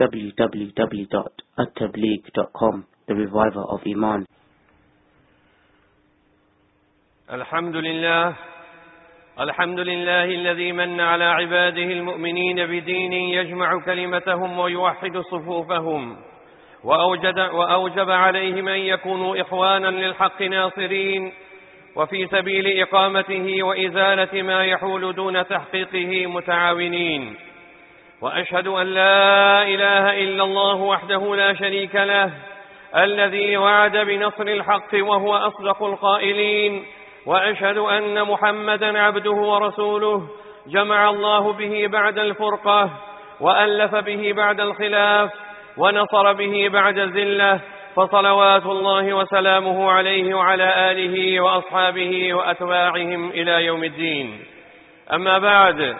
www.attableek.com The Reviver of Iman. الحمد لله الحمد لله الذي من على عباده المؤمنين بدين يجمع كلمتهم ويوحد صفوفهم وأوجد وأوجب عليهم أن يكونوا إخوانا للحق ناصرين وفي سبيل إقامته وإزالة ما يحول دون تحقيقه متعاونين وأشهد أن لا إله إلا الله وحده لا شريك له الذي وعد بنصر الحق وهو أصدق القائلين وأشهد أن محمدا عبده ورسوله جمع الله به بعد الفرقة وألف به بعد الخلاف ونصر به بعد الزلة فصلوات الله وسلامه عليه وعلى آله وأصحابه وأتباعهم إلى يوم الدين. أما بعد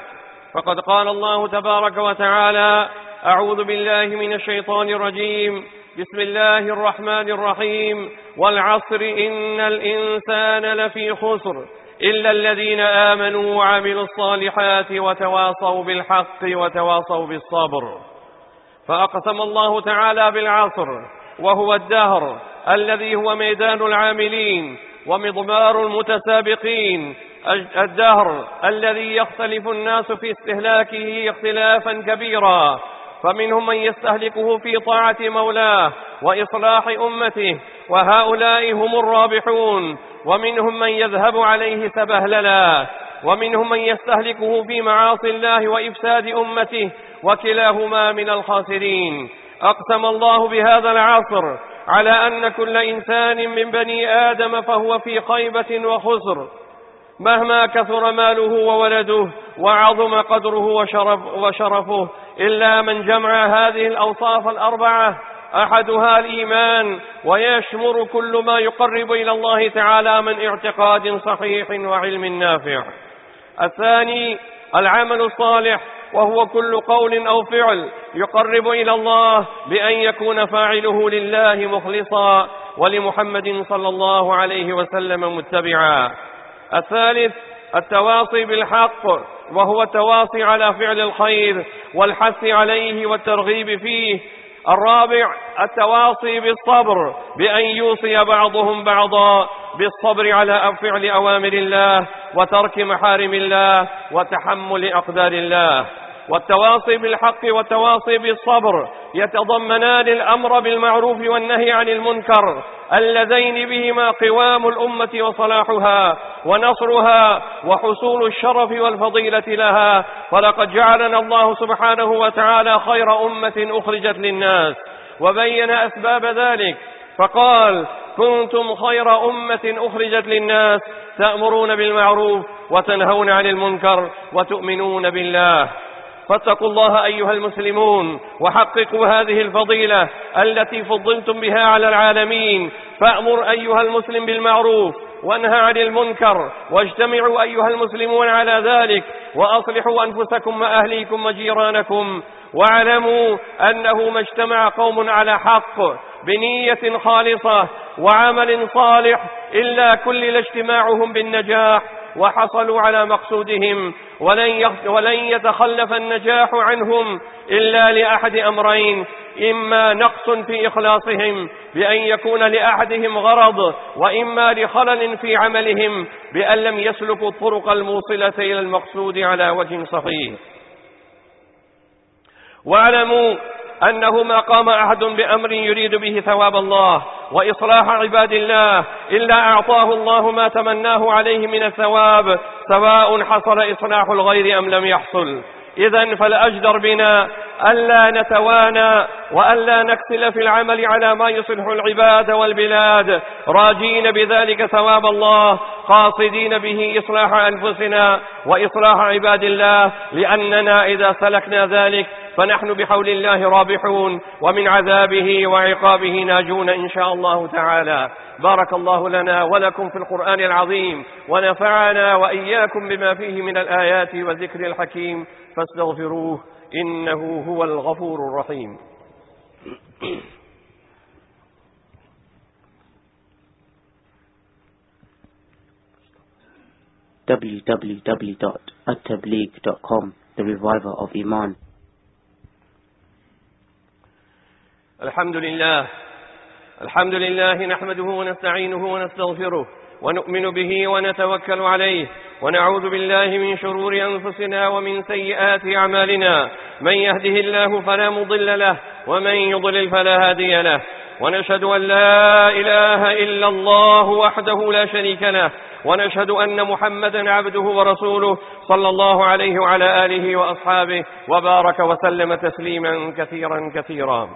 فقد قال الله تبارك وتعالى أعوذ بالله من الشيطان الرجيم. بسم الله الرحمن الرحيم. والعصر إن الإنسان لفي خسر إلا الذين آمنوا وعملوا الصالحات وتواصوا بالحق وتواصوا بالصبر. فأقسم الله تعالى بالعصر وهو الدهر الذي هو ميدان العاملين ومضمار المتسابقين الدهر الذي يختلف الناس في استهلاكه اختلافا كبيرا. فمنهم من يستهلكه في طاعة مولاه وإصلاح أمته وهؤلاء هم الرابحون. ومنهم من يذهب عليه سبهللا ومنهم من يستهلكه في معاصي الله وإفساد أمته وكلاهما من الخاسرين. أقسم الله بهذا العصر على أن كل إنسان من بني آدم فهو في خيبة وخسر. مهما كثر ماله وولده وعظم قدره وشرف وشرفه إلا من جمع هذه الأوصاف الأربعة أحدها الإيمان ويشمر كل ما يقرب إلى الله تعالى من اعتقاد صحيح وعلم نافع. الثاني العمل الصالح وهو كل قول أو فعل يقرب إلى الله بأن يكون فاعله لله مخلصا ولمحمد صلى الله عليه وسلم متبعا. الثالث التواصي بالحق وهو التواصي على فعل الخير والحث عليه والترغيب فيه. الرابع التواصي بالصبر بأن يوصي بعضهم بعضا بالصبر على فعل أوامر الله وترك محارم الله وتحمل أقدار الله. والتواصي بالحق والتواصي بالصبر يتضمنان الأمر بالمعروف والنهي عن المنكر. اللذين بهما قوام الأمة وصلاحها ونصرها وحصول الشرف والفضيلة لها. ولقد جعلنا الله سبحانه وتعالى خير أمة أخرجت للناس وبين أسباب ذلك. فقال كنتم خير أمة أخرجت للناس تأمرون بالمعروف وتنهون عن المنكر وتؤمنون بالله. فاتقوا الله أيها المسلمون وحققوا هذه الفضيلة التي فضلتم بها على العالمين. فأمر أيها المسلم بالمعروف وانهى عن المنكر واجتمعوا أيها المسلمون على ذلك وأصلحوا أنفسكم وأهليكم وجيرانكم واعلموا أنه ما اجتمع قوم على حق بنية خالصة وعمل صالح إلا كلل اجتماعهم بالنجاح. وحصلوا على مقصودهم ولن, ولن يتخلف النجاح عنهم إلا لأحد أمرين. إما نقص في إخلاصهم بأن يكون لأحدهم غرض وإما لخلل في عملهم بأن لم يسلكوا الطرق الموصلة إلى المقصود على وجه صحيح. واعلموا أنه ما قام أحد بأمر يريد به ثواب الله وإصلاح عباد الله إلا أعطاه الله ما تمناه عليه من الثواب سواء حصل إصلاح الغير أم لم يحصل. إذا فالأجدر بنا ألا نتوانى وألا نكسل في العمل على ما يصلح العباد والبلاد راجين بذلك ثواب الله قاصدين به إصلاح أنفسنا وإصلاح عباد الله لأننا إذا سلكنا ذلك فنحن بحول الله رابحون ومن عذابه وعقابه ناجون إن شاء الله تعالى. بارك الله لنا ولكم في القرآن العظيم ونفعنا وإياكم بما فيه من الآيات والذكر الحكيم. فاستغفروه إنه هو الغفور الرحيم. www.attableek.com The Reviver of Iman. الحمد لله. الحمد لله نحمده ونستعينه ونستغفره ونؤمن به ونتوكل عليه ونعوذ بالله من شرور أنفسنا ومن سيئات أعمالنا. من يهده الله فلا مضل له ومن يضلل فلا هادي له. ونشهد أن لا إله إلا الله وحده لا شريك له. ونشهد أن محمدا عبده ورسوله صلى الله عليه وعلى آله وأصحابه وبارك وسلم تسليما كثيرا كثيرا.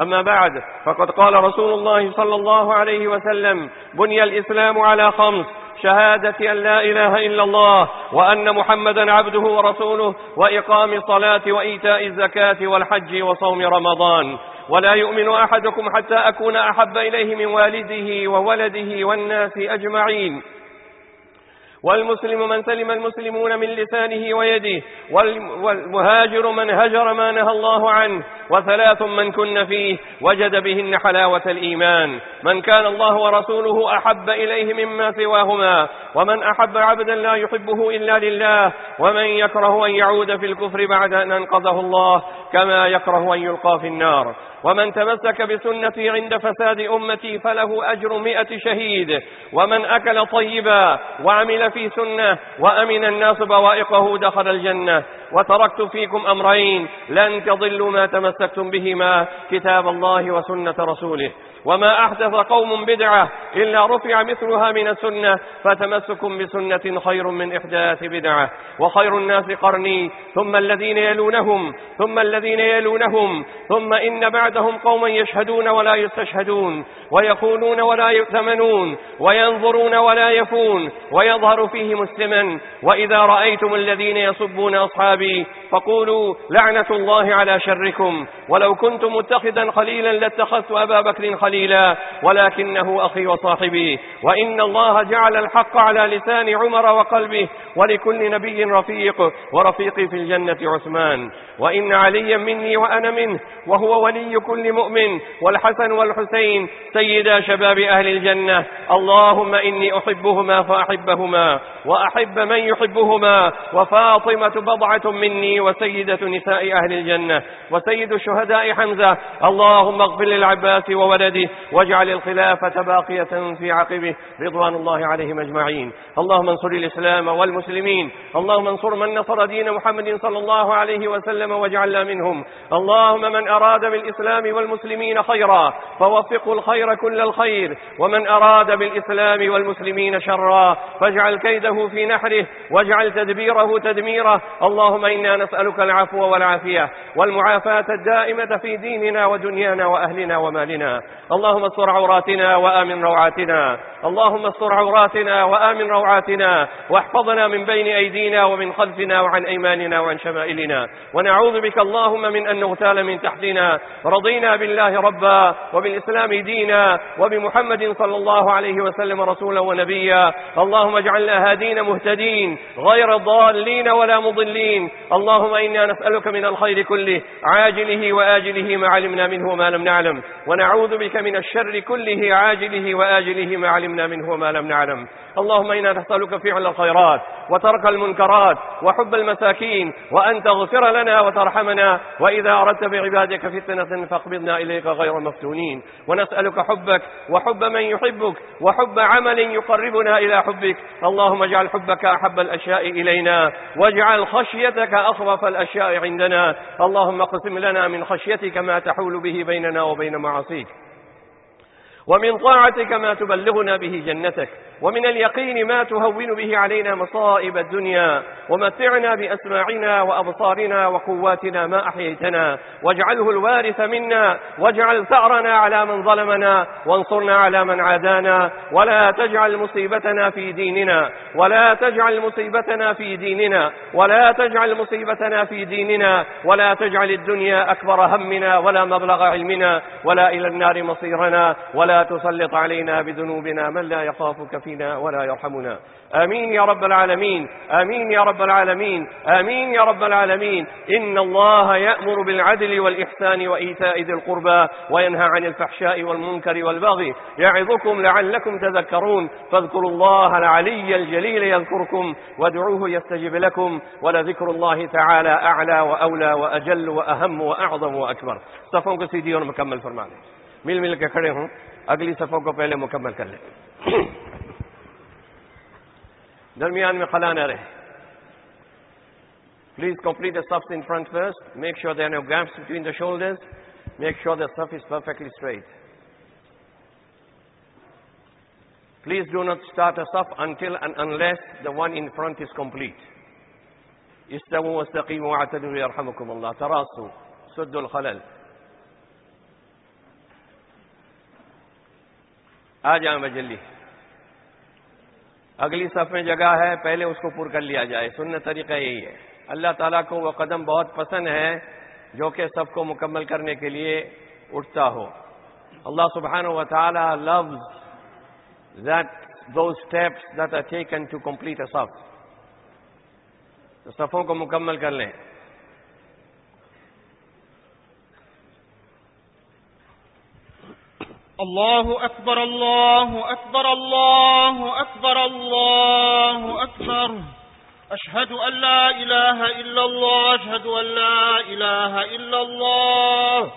أما بعد فقد قال رسول الله صلى الله عليه وسلم بني الإسلام على خمس شهادة أن لا إله إلا الله وأن محمدا عبده ورسوله وإقام الصلاة وإيتاء الزكاة والحج وصوم رمضان. ولا يؤمن أحدكم حتى أكون أحب إليه من والده وولده والناس أجمعين. والمسلم من سلم المسلمون من لسانه ويده والمهاجر من هجر ما نهى الله عنه وثلاث من كن فيه وجد بهن حلاوة الإيمان. من كان الله ورسوله أحب إليه مما سواهما ومن أحب عبدا لا يحبه إلا لله ومن يكره أن يعود في الكفر بعد أن أنقذه الله كما يكره أن يلقى في النار. ومن تمسك بسنتي عند فساد أمتي فله أجر مئة شهيد. ومن أكل طيبا وعمل في سنة وأمن الناس بوائقه دخل الجنة. وتركت فيكم أمرين لن تضلوا ما تمسكتم بهما كتاب الله وسنة رسوله. وما أحدث قوم بدعة إلا رفع مثلها من السنة فتمسك بسنة خير من إحداث بدعة. وخير الناس قرني ثم الذين يلونهم ثم الذين يلونهم ثم إن بعدهم قوما يشهدون ولا يستشهدون ويقولون ولا يؤتمنون وينظرون ولا يفون ويظهر فيهم السمن. وإذا رأيتم الذين يصبون أصحابي فقولوا لعنة الله على شركم. ولو كنت متخذا خليلا لاتخذت أبا بكر خليلا. ولكنه أخي وصاحبي. وإن الله جعل الحق على لسان عمر وقلبه ولكل نبي رفيق ورفيقي في الجنة عثمان. وإن عليا مني وأنا منه وهو ولي كل مؤمن والحسن والحسين سيدا شباب أهل الجنة. اللهم إني أحبهما فأحبهما وأحب من يحبهما وفاطمة بضعة مني وسيدة نساء أهل الجنة وسيد الشهداء حمزة. اللهم اغفر للعباس وولده واجعل الخلافة باقية في عقبه. رضوان الله عليهم أجمعين. اللهم انصر الإسلام والمسلمين. اللهم انصر من نصر دين محمد صلى الله عليه وسلم واجعلنا منهم. اللهم من أراد بالإسلام والمسلمين خيرا فوفقه الخير كل الخير. ومن أراد بالإسلام والمسلمين شرا فاجعل كيده في نحره. واجعل تدبيره تدميره. اللهم إنا نسألك العفو والعافية. والمعافاة الدائمة في ديننا ودنيانا وأهلنا ومالنا. اللهم استر عوراتنا وآمن روعاتنا. اللهم استر عوراتنا وآمن روعاتنا. واحفظنا من بين أيدينا ومن خلفنا وعن أيماننا وعن شمائلنا. ونعوذ بك اللهم من أن نغتال من تحتنا. رضينا بالله ربا وبالإسلام دينا وبمحمد صلى الله عليه وسلم رسولا ونبيا. اللهم اجعلنا هادين مهتدين غير ضالين ولا مضلين. اللهم إنا نسألك من الخير كله. عاجله وآجله ما علمنا منه وما لم نعلم. ونعوذ بك من الشر كله عاجله وآجله ما علمنا منه وما لم نعلم. اللهم إنا نسألك فعل الخيرات وترك المنكرات وحب المساكين وأن تغفر لنا وترحمنا وإذا أردت بعبادك فتنة فاقبضنا إليك غير مفتونين. ونسألك حبك وحب من يحبك وحب عمل يقربنا إلى حبك. اللهم اجعل حبك أحب الأشياء إلينا واجعل خشيتك أخرف الأشياء عندنا. اللهم اقسم لنا من خشيتك ما تحول به بيننا وبين معاصيك. ومن طاعتك ما تبلغنا به جنتك. ومن اليقين ما تهون به علينا مصائب الدنيا ومتعنا بأسماعنا وأبصارنا وقواتنا ما أحييتنا. واجعله الوارث منا واجعل ثأرنا على من ظلمنا وانصرنا على من عادانا. ولا تجعل مصيبتنا في ديننا ولا تجعل مصيبتنا في ديننا ولا تجعل مصيبتنا في ديننا. ولا تجعل الدنيا أكبر همنا ولا مبلغ علمنا ولا إلى النار مصيرنا. ولا تسلط علينا بذنوبنا من لا يخافك فينا ولا يرحمنا. آمين يا رب العالمين. آمين يا رب العالمين. آمين يا رب العالمين. إن الله يأمر بالعدل والإحسان وإيتاء ذي القربى وينهى عن الفحشاء والمنكر والبغي. يعظكم لعلكم تذكرون. فاذكروا الله العلي الجليل يذكركم وادعوه يستجب لكم. ولذكر الله تعالى أعلى وأولى وأجل وأهم وأعظم وأكبر. صفوں کو سیدھی اور مل مل کے کھڑے ہوں اگلی صفوں کو پہلے مکمل کر لیں درمیان میں خلا نہ رہے پلیز کمپلیٹ دا سفس ان فرنٹ فرسٹ میک شیور دیر نو گیپس بٹوین دا شولڈرز میک شیور دا سف از پرفیکٹلی اسٹریٹ پلیز ڈو ناٹ اسٹارٹ اے سف انٹل اینڈ انلیس دا ون ان فرنٹ از کمپلیٹ استووا واستقيموا واعتدلوا يرحمكم الله تراصوا سدوا الخلل آ جائیں مجلی اگلی صف میں جگہ ہے، پہلے اس کو پر کر لیا جائے۔ سنت طریقہ یہی ہے۔ اللہ تعالیٰ کو وہ قدم بہت پسند ہے جو کہ سب کو مکمل کرنے کے لیے اٹھتا ہو۔ اللہ سبحانہ و تعالیٰ loves that those steps that are taken to complete a صف۔ صفوں کو مکمل کر لیں۔ الله أكبر الله أكبر الله أكبر الله أكبر. أشهد أن لا إله إلا الله أشهد أن لا إله إلا الله.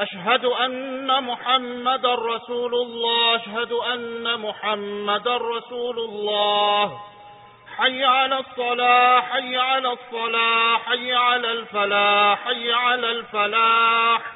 أشهد أن محمد رسول الله أشهد أن محمد رسول الله. حي على الصلاة حي على الصلاة حي على الفلاح حي على الفلاح.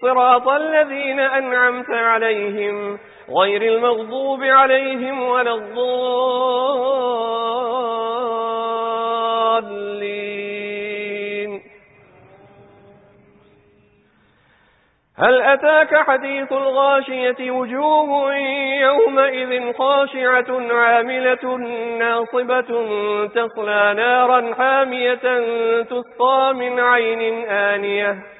صراط الذين أنعمت عليهم غير المغضوب عليهم ولا الضالين. هل أتاك حديث الغاشية وجوه يومئذ خاشعة عاملة ناصبة تصلى نارا حامية تسقى من عين آنية؟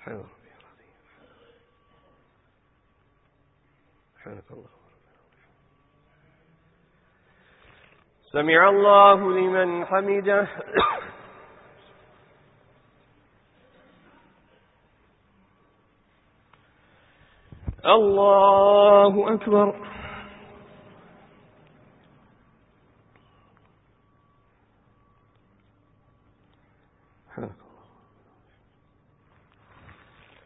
حيوان حيوانك الله سمع الله لمن حمده. الله أكبر.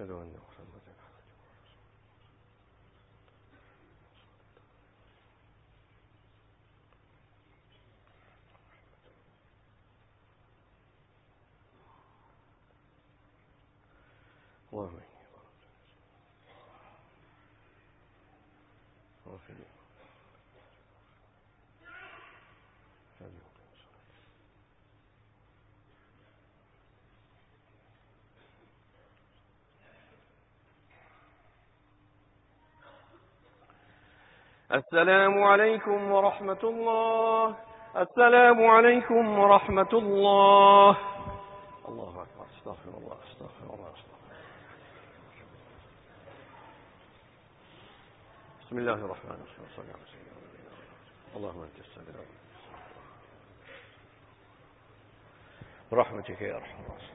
أشهد أن محمدا اللهم السلام عليكم ورحمة الله. السلام عليكم ورحمة الله. الله أكبر. استغفر الله استغفر الله استغفر بسم الله الرحمن الرحيم. صلى الله عليه وسلم. اللهم انت السلام برحمتك يا أرحم الراحمين.